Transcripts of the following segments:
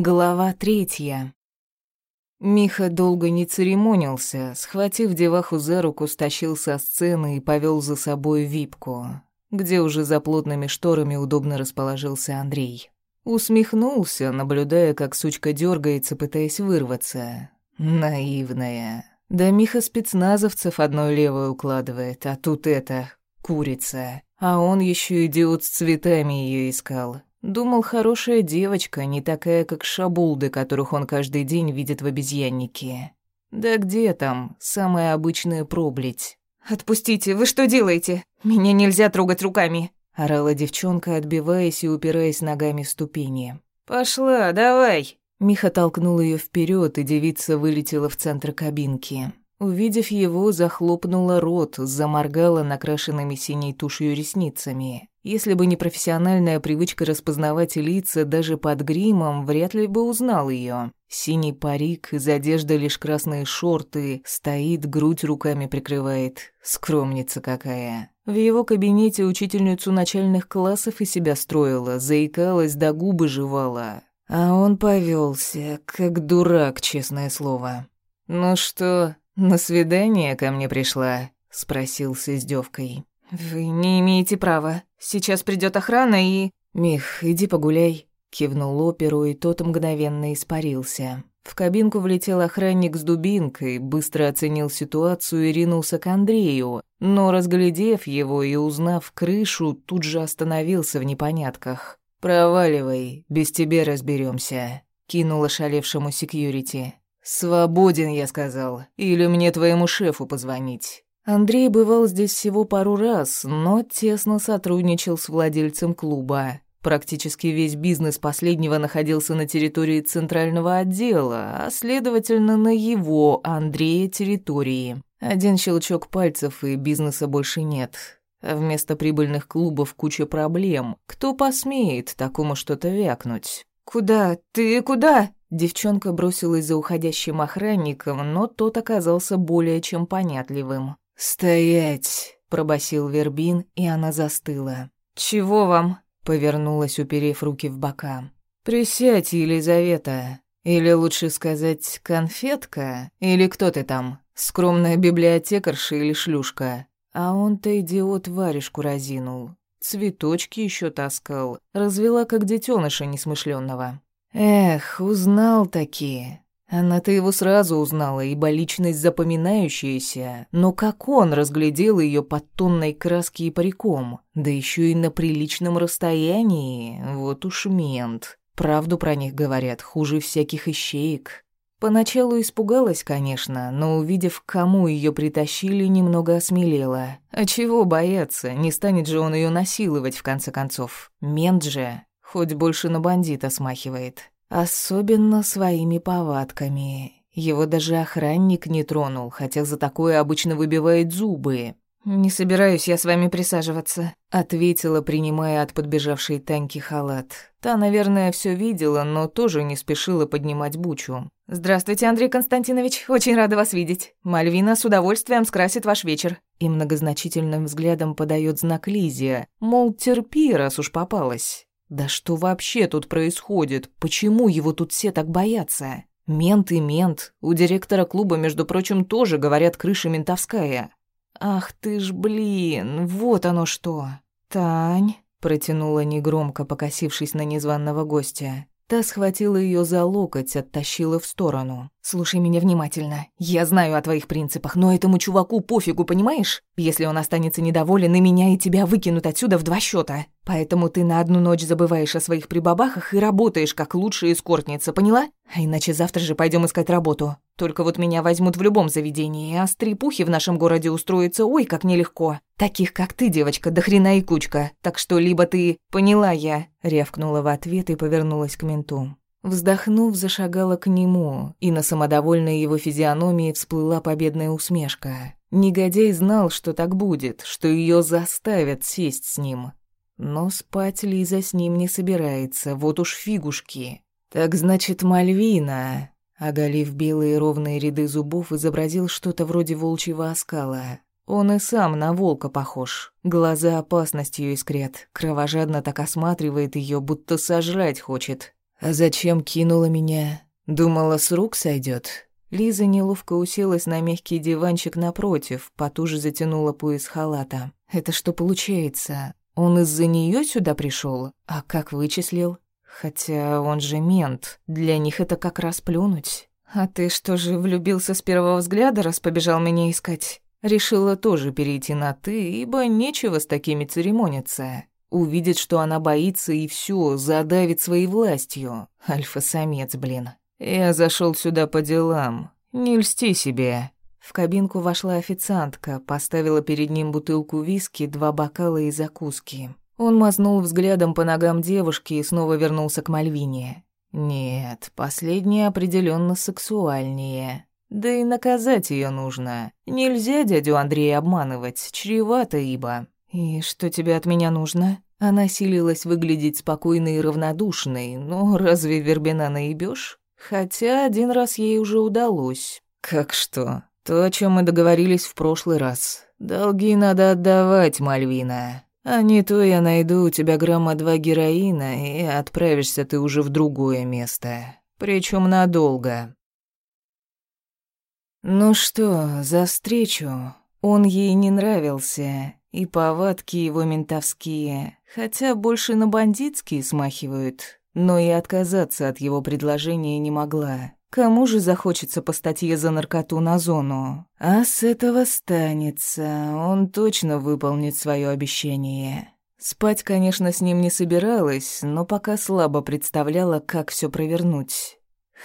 Глава третья. Миха долго не церемонился, схватив деваху за руку, стащил со сцены и повел за собой випку, где уже за плотными шторами удобно расположился Андрей. Усмехнулся, наблюдая, как сучка дергается, пытаясь вырваться. Наивная. Да Миха спецназовцев одной левой укладывает, а тут это, курица. А он еще идиот с цветами ее искал. Думал, хорошая девочка, не такая, как шабулды, которых он каждый день видит в обезьяннике. Да где там, самая обычная пробледь. «Отпустите, вы что делаете? Меня нельзя трогать руками!» Орала девчонка, отбиваясь и упираясь ногами в ступени. «Пошла, давай!» Миха толкнул ее вперед, и девица вылетела в центр кабинки. Увидев его, захлопнула рот, заморгала накрашенными синей тушью ресницами. Если бы не профессиональная привычка распознавать лица даже под гримом, вряд ли бы узнал ее. Синий парик, из одежды лишь красные шорты, стоит, грудь руками прикрывает. Скромница какая. В его кабинете учительницу начальных классов и себя строила, заикалась, да губы жевала. А он повелся, как дурак, честное слово. «Ну что, «На свидание ко мне пришла?» — спросил с издевкой. «Вы не имеете права. Сейчас придет охрана и...» «Мих, иди погуляй», — кивнул оперу, и тот мгновенно испарился. В кабинку влетел охранник с дубинкой, быстро оценил ситуацию и ринулся к Андрею, но, разглядев его и узнав крышу, тут же остановился в непонятках. «Проваливай, без тебя разберемся», — кинул ошалевшему секьюрити. «Свободен», — я сказал. «Или мне твоему шефу позвонить». Андрей бывал здесь всего пару раз, но тесно сотрудничал с владельцем клуба. Практически весь бизнес последнего находился на территории центрального отдела, а следовательно на его, Андрея, территории. Один щелчок пальцев и бизнеса больше нет. Вместо прибыльных клубов куча проблем. Кто посмеет такому что-то вякнуть? «Куда? Ты куда?» Девчонка бросилась за уходящим охранником, но тот оказался более чем понятливым. «Стоять!» — пробасил Вербин, и она застыла. «Чего вам?» — повернулась, уперев руки в бока. «Присядь, Елизавета. Или лучше сказать, конфетка? Или кто ты там? Скромная библиотекарша или шлюшка?» А он-то идиот варежку разинул. Цветочки еще таскал. Развела как детеныша несмышленного. Эх, узнал такие. Она-то его сразу узнала, ибо личность запоминающаяся, но как он разглядел ее под тонной краски и париком, да еще и на приличном расстоянии, вот уж мент. Правду про них говорят, хуже всяких ищеек. Поначалу испугалась, конечно, но увидев, к кому ее притащили, немного осмелела. А чего бояться, не станет же он ее насиловать в конце концов. Мент же, Хоть больше на бандита смахивает. Особенно своими повадками. Его даже охранник не тронул, хотя за такое обычно выбивает зубы. «Не собираюсь я с вами присаживаться», — ответила, принимая от подбежавшей Таньки халат. Та, наверное, все видела, но тоже не спешила поднимать бучу. «Здравствуйте, Андрей Константинович. Очень рада вас видеть. Мальвина с удовольствием скрасит ваш вечер». И многозначительным взглядом подает знак Лизия, мол, терпи, раз уж попалась. Да что вообще тут происходит? Почему его тут все так боятся? Мент и мент. У директора клуба, между прочим, тоже, говорят, крыша ментовская. Ах ты ж, блин, вот оно что. Тань, протянула негромко, покосившись на незваного гостя. Та схватила ее за локоть, оттащила в сторону. «Слушай меня внимательно. Я знаю о твоих принципах, но этому чуваку пофигу, понимаешь? Если он останется недоволен, и меня, и тебя выкинут отсюда в два счета. Поэтому ты на одну ночь забываешь о своих прибабахах и работаешь как лучшая эскортница, поняла? А иначе завтра же пойдем искать работу. Только вот меня возьмут в любом заведении, а стрипухи в нашем городе устроиться ой как нелегко. Таких, как ты, девочка, до хрена и кучка. Так что либо ты... Поняла я. Рявкнула в ответ и повернулась к менту. Вздохнув, зашагала к нему, и на самодовольной его физиономии всплыла победная усмешка. Негодяй знал, что так будет, что ее заставят сесть с ним. Но спать Лиза с ним не собирается, вот уж фигушки. Так значит, Мальвина, оголив белые ровные ряды зубов, изобразил что-то вроде волчьего оскала. Он и сам на волка похож. Глаза опасностью искрят, кровожадно так осматривает ее, будто сожрать хочет. А зачем кинула меня? Думала, с рук сойдет. Лиза неловко уселась на мягкий диванчик напротив, потуже затянула пояс халата. «Это что получается? Он из-за нее сюда пришел? А как вычислил? Хотя он же мент, для них это как раз плюнуть. А ты что же, влюбился с первого взгляда, раз побежал меня искать?» Решила тоже перейти на «ты», ибо нечего с такими церемониться. Увидит, что она боится, и все, задавит своей властью. Альфа-самец, блин. Я зашел сюда по делам. Не льсти себе. В кабинку вошла официантка, поставила перед ним бутылку виски, два бокала и закуски. Он мазнул взглядом по ногам девушки и снова вернулся к Мальвине. Нет, последняя определенно сексуальнее. Да и наказать ее нужно. Нельзя дядю Андрея обманывать, чревато ибо. «И что тебе от меня нужно?» Она силилась выглядеть спокойной и равнодушной, но разве Вербина наебёшь? Хотя один раз ей уже удалось. «Как что? То, о чем мы договорились в прошлый раз. Долги надо отдавать, Мальвина. А не то я найду у тебя грамма два героина, и отправишься ты уже в другое место. Причем надолго». «Ну что, за встречу?» Он ей не нравился, и повадки его ментовские, хотя больше на бандитские смахивают, но и отказаться от его предложения не могла. Кому же захочется по статье за наркоту на зону? А с этого станется, он точно выполнит свое обещание. Спать, конечно, с ним не собиралась, но пока слабо представляла, как все провернуть.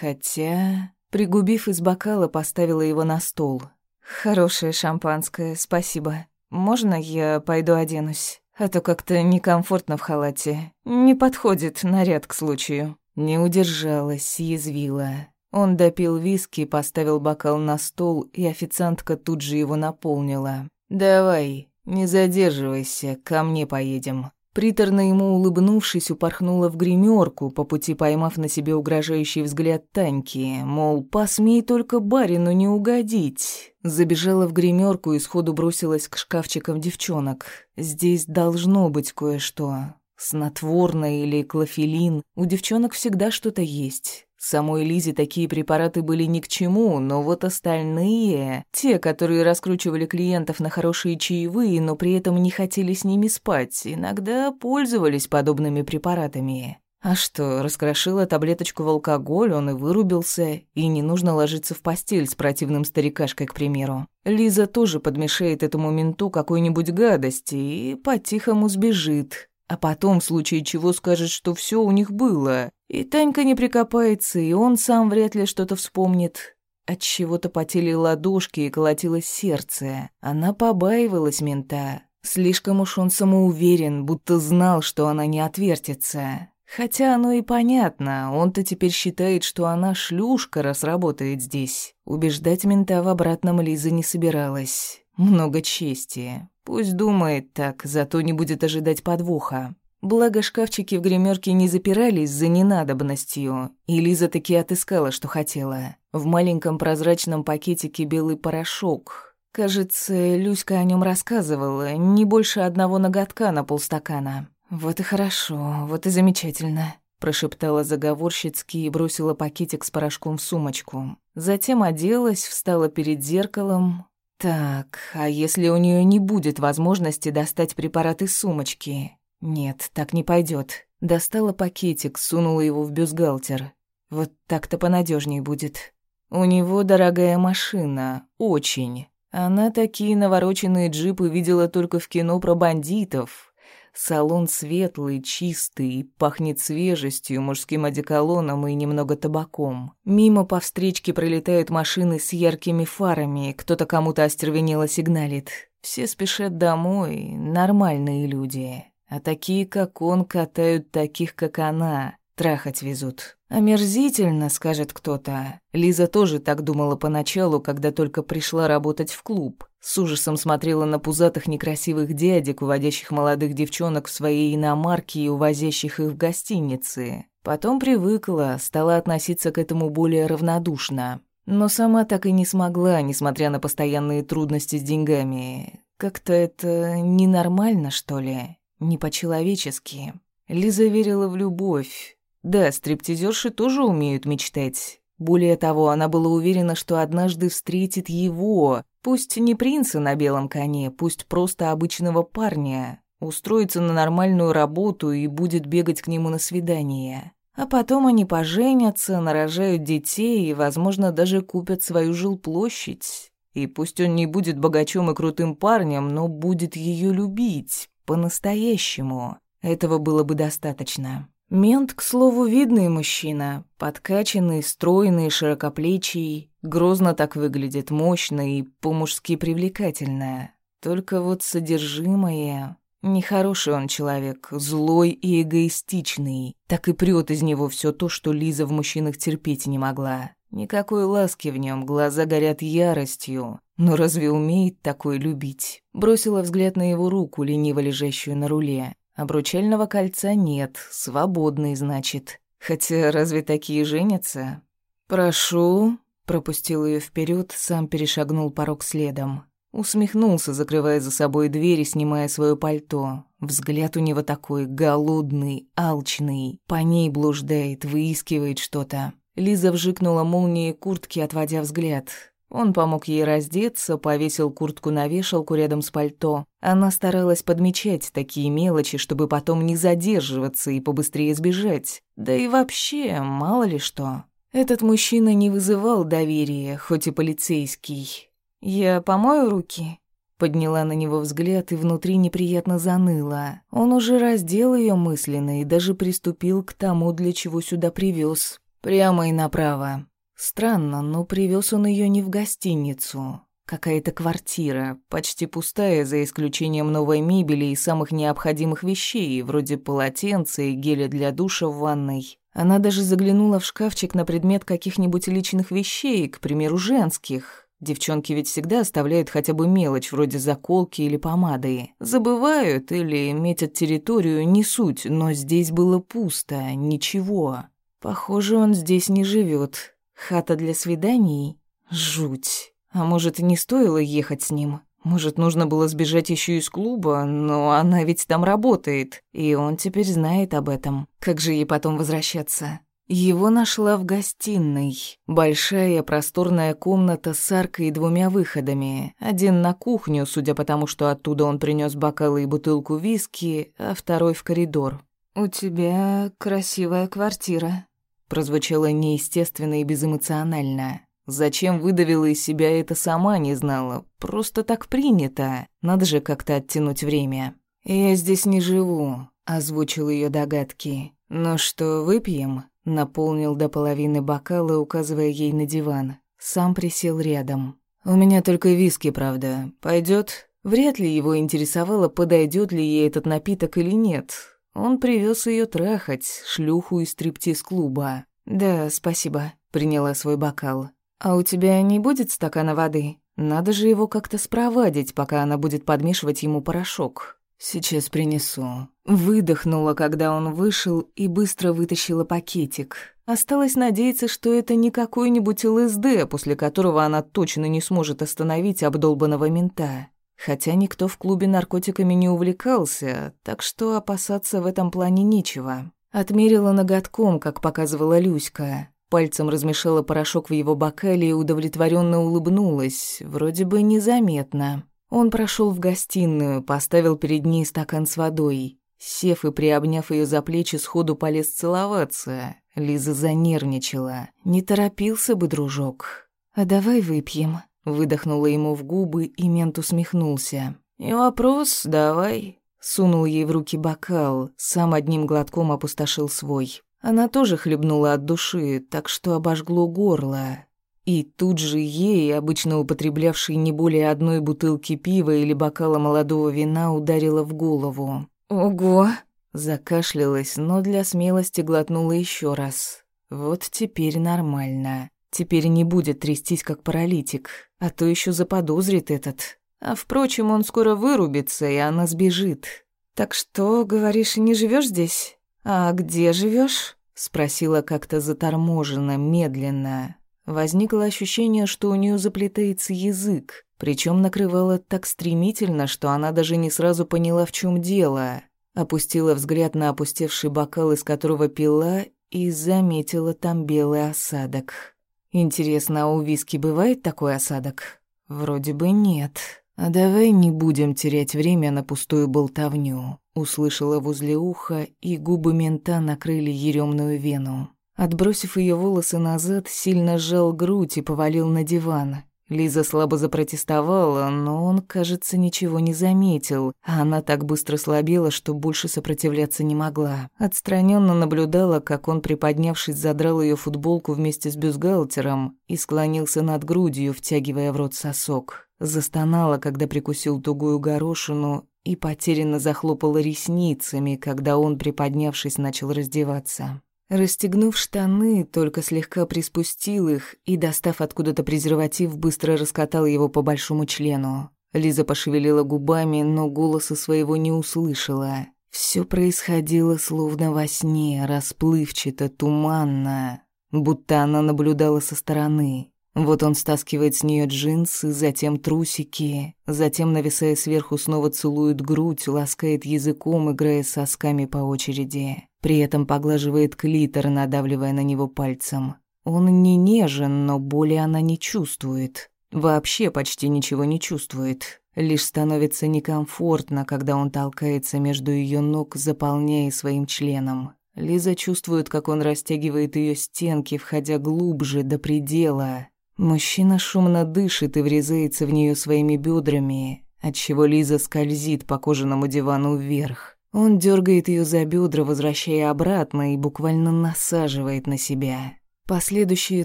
Хотя, пригубив из бокала, поставила его на стол. «Хорошее шампанское, спасибо. Можно я пойду оденусь? А то как-то некомфортно в халате. Не подходит наряд к случаю». Не удержалась, съязвила. Он допил виски, поставил бокал на стол, и официантка тут же его наполнила. «Давай, не задерживайся, ко мне поедем». Приторно ему улыбнувшись, упорхнула в гримерку, по пути поймав на себе угрожающий взгляд Таньки, мол, посмей только барину не угодить. Забежала в гримерку и сходу бросилась к шкафчикам девчонок. Здесь должно быть кое-что. Снотворное или клофелин. У девчонок всегда что-то есть. Самой Лизе такие препараты были ни к чему, но вот остальные, те, которые раскручивали клиентов на хорошие чаевые, но при этом не хотели с ними спать, иногда пользовались подобными препаратами. А что, раскрошила таблеточку в алкоголь, он и вырубился, и не нужно ложиться в постель с противным старикашкой, к примеру. Лиза тоже подмешает этому менту какой-нибудь гадости и по-тихому сбежит, а потом, в случае чего, скажет, что все у них было. И Танька не прикопается, и он сам вряд ли что-то вспомнит. От чего-то потели ладошки и колотилось сердце. Она побаивалась мента. Слишком уж он самоуверен, будто знал, что она не отвертится. Хотя оно и понятно, он-то теперь считает, что она шлюшка, раз работает здесь. Убеждать мента в обратном Лиза не собиралась. Много чести. Пусть думает так, зато не будет ожидать подвоха. Благо шкафчики в гримерке не запирались за ненадобностью, и Лиза таки отыскала, что хотела. В маленьком прозрачном пакетике белый порошок. Кажется, Люська о нем рассказывала, не больше одного ноготка на полстакана. «Вот и хорошо, вот и замечательно», — прошептала заговорщицки и бросила пакетик с порошком в сумочку. Затем оделась, встала перед зеркалом, так, а если у нее не будет возможности достать препарат из сумочки? Нет, так не пойдет. Достала пакетик, сунула его в бюстгальтер. Вот так-то понадежней будет. У него дорогая машина, очень. Она такие навороченные джипы видела только в кино про бандитов. Салон светлый, чистый, пахнет свежестью, мужским одеколоном и немного табаком. Мимо по встречке пролетают машины с яркими фарами, кто-то кому-то остервенело сигналит. Все спешат домой, нормальные люди. А такие, как он, катают таких, как она, трахать везут. «Омерзительно», — скажет кто-то. Лиза тоже так думала поначалу, когда только пришла работать в клуб. С ужасом смотрела на пузатых некрасивых дядек, уводящих молодых девчонок в свои иномарки и увозящих их в гостиницы. Потом привыкла, стала относиться к этому более равнодушно. Но сама так и не смогла, несмотря на постоянные трудности с деньгами. Как-то это ненормально, что ли? Не по-человечески. Лиза верила в любовь, Да, стриптизерши тоже умеют мечтать. Более того, она была уверена, что однажды встретит его, пусть не принца на белом коне, пусть просто обычного парня, устроится на нормальную работу и будет бегать к нему на свидание. А потом они поженятся, нарожают детей и, возможно, даже купят свою жилплощадь. И пусть он не будет богачом и крутым парнем, но будет ее любить по-настоящему. Этого было бы достаточно. Мент, к слову, видный мужчина, подкачанный, стройный, широкоплечий, грозно так выглядит, мощно и по-мужски привлекательно. Только вот содержимое... Нехороший он человек, злой и эгоистичный. Так и прёт из него все то, что Лиза в мужчинах терпеть не могла. Никакой ласки в нем, глаза горят яростью. Но разве умеет такой любить? Бросила взгляд на его руку, лениво лежащую на руле. Обручального кольца нет, свободный, значит. Хотя разве такие женятся? «Прошу», — пропустил ее вперед, сам перешагнул порог следом. Усмехнулся, закрывая за собой дверь и снимая свое пальто. Взгляд у него такой голодный, алчный. По ней блуждает, выискивает что-то. Лиза вжикнула молнией куртки, отводя взгляд. Он помог ей раздеться, повесил куртку на вешалку рядом с пальто. Она старалась подмечать такие мелочи, чтобы потом не задерживаться и побыстрее сбежать. Да и вообще, мало ли что. Этот мужчина не вызывал доверия, хоть и полицейский. «Я помою руки?» Подняла на него взгляд и внутри неприятно заныла. Он уже раздел ее мысленно и даже приступил к тому, для чего сюда привез. Прямо и направо. Странно, но привез он ее не в гостиницу. Какая-то квартира, почти пустая, за исключением новой мебели и самых необходимых вещей, вроде полотенца и геля для душа в ванной. Она даже заглянула в шкафчик на предмет каких-нибудь личных вещей, к примеру, женских. Девчонки ведь всегда оставляют хотя бы мелочь, вроде заколки или помады. Забывают или метят территорию, не суть, но здесь было пусто, ничего. Похоже, он здесь не живет. Хата для свиданий? Жуть. А может, не стоило ехать с ним? Может, нужно было сбежать еще из клуба, но она ведь там работает, и он теперь знает об этом. Как же ей потом возвращаться? Его нашла в гостиной. Большая просторная комната с аркой и двумя выходами. Один на кухню, судя по тому, что оттуда он принес бокалы и бутылку виски, а второй в коридор. «У тебя красивая квартира», прозвучало неестественно и безэмоционально. Зачем выдавила из себя это сама не знала. Просто так принято. Надо же как-то оттянуть время. «Я здесь не живу», — озвучил ее догадки. «Ну что, выпьем?» Наполнил до половины бокала, указывая ей на диван. Сам присел рядом. «У меня только виски, правда. Пойдет? Вряд ли его интересовало, подойдет ли ей этот напиток или нет. Он привез ее трахать, шлюху из стриптиз-клуба. «Да, спасибо», — приняла свой бокал. «А у тебя не будет стакана воды? Надо же его как-то спровадить, пока она будет подмешивать ему порошок». «Сейчас принесу». Выдохнула, когда он вышел, и быстро вытащила пакетик. Осталось надеяться, что это не какой-нибудь ЛСД, после которого она точно не сможет остановить обдолбанного мента. Хотя никто в клубе наркотиками не увлекался, так что опасаться в этом плане нечего. Отмерила ноготком, как показывала Люська. Пальцем размешала порошок в его бокале и удовлетворенно улыбнулась, вроде бы незаметно. Он прошел в гостиную, поставил перед ней стакан с водой. Сев и приобняв ее за плечи, сходу полез целоваться. Лиза занервничала. Не торопился бы, дружок. «А давай выпьем», Выдохнула ему в губы, и мент усмехнулся. «И вопрос, давай». Сунул ей в руки бокал, сам одним глотком опустошил свой. Она тоже хлебнула от души, так что обожгло горло. И тут же ей, обычно употреблявшей не более одной бутылки пива или бокала молодого вина, ударило в голову. «Ого!» Закашлялась, но для смелости глотнула еще раз. «Вот теперь нормально. Теперь не будет трястись, как паралитик, а то еще заподозрит этот. А впрочем, он скоро вырубится, и она сбежит. Так что, говоришь, не живешь здесь? А где живешь? спросила как-то заторможенно, медленно. Возникло ощущение, что у нее заплетается язык, причем накрывало так стремительно, что она даже не сразу поняла, в чем дело. Опустила взгляд на опустевший бокал, из которого пила, и заметила там белый осадок. Интересно, а у виски бывает такой осадок? Вроде бы нет. А давай не будем терять время на пустую болтовню. Услышала возле уха, и губы мента накрыли еремную вену. Отбросив ее волосы назад, сильно сжал грудь и повалил на диван. Лиза слабо запротестовала, но он, кажется, ничего не заметил, а она так быстро слабела, что больше сопротивляться не могла. Отстраненно наблюдала, как он, приподнявшись, задрал ее футболку вместе с бюстгальтером и склонился над грудью, втягивая в рот сосок. Застонала, когда прикусил тугую горошину, и потерянно захлопала ресницами, когда он, приподнявшись, начал раздеваться. Расстегнув штаны, только слегка приспустил их и, достав откуда-то презерватив, быстро раскатал его по большому члену. Лиза пошевелила губами, но голоса своего не услышала. Все происходило словно во сне, расплывчато, туманно, будто она наблюдала со стороны. Вот он стаскивает с нее джинсы, затем трусики, затем, нависая сверху, снова целует грудь, ласкает языком, играя сосками по очереди. При этом поглаживает клитор, надавливая на него пальцем. Он не нежен, но боли она не чувствует. Вообще почти ничего не чувствует. Лишь становится некомфортно, когда он толкается между ее ног, заполняя своим членом. Лиза чувствует, как он растягивает ее стенки, входя глубже, до предела. Мужчина шумно дышит и врезается в нее своими бедрами, отчего Лиза скользит по кожаному дивану вверх. Он дергает ее за бедра, возвращая обратно и буквально насаживает на себя. Последующие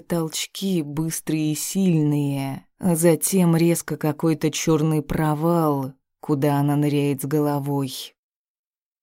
толчки быстрые и сильные, а затем резко какой-то черный провал, куда она ныряет с головой.